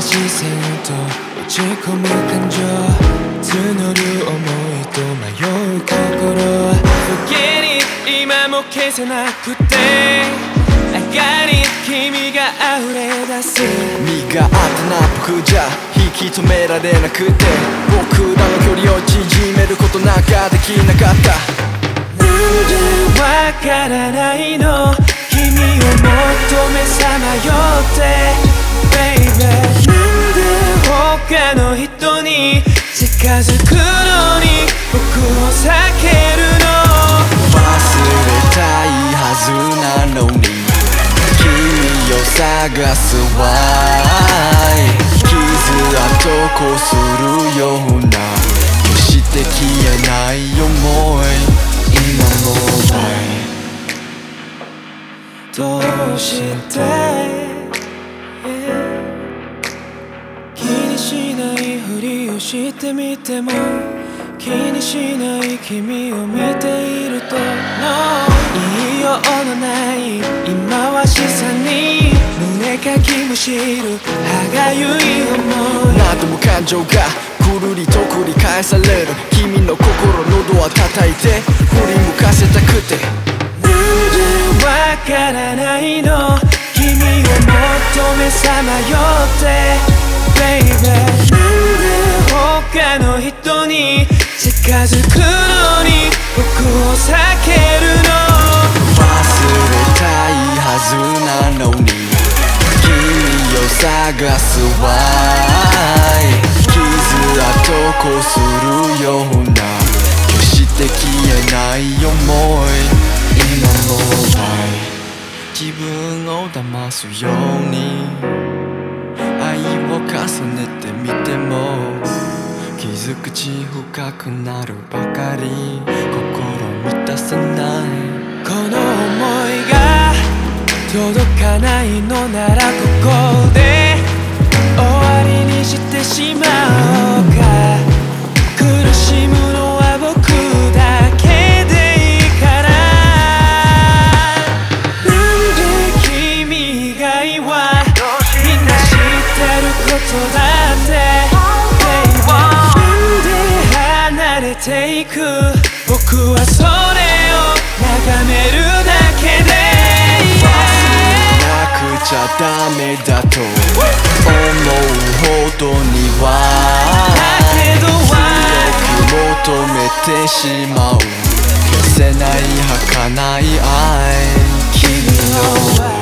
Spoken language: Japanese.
な視線と落ち込む感情募る想いと迷う心 Forget it 今も消せなくて。上がり君が溢れ出す。身があったな僕じゃ引き止められなくて。僕らの距離を縮めることなんかできなかった。なんでわからないのづくのに僕を避けるの。忘れたいはずなのに君を探すわい。傷跡こするような決して消えない思い。今もどうしてしてみても気にしない君を見ていると No 言いようのない今は示唆に。胸かきむしる歯がゆい思い。何度も感情がぐるりと繰り返される君の心喉は叩い。て振り向かせたくてなんでわからないの。君を求めさまよってに近づくのに僕を避けるの。忘れたいはずなのに君を探すわい。傷跡こするような決して消えない思い。今も自分を騙すように。傷口深くなるばかり。心満たさない。この想いが届かないのならここで。終わりにしてしまおうか。苦しむのは僕だけでいいから。なんで君以外はみんな知ってることだ。ていく。僕はそれを眺めるだけで、yeah、なくちゃダメだと思うほどにはだけど強く求めてしまう。消せない儚い愛。君の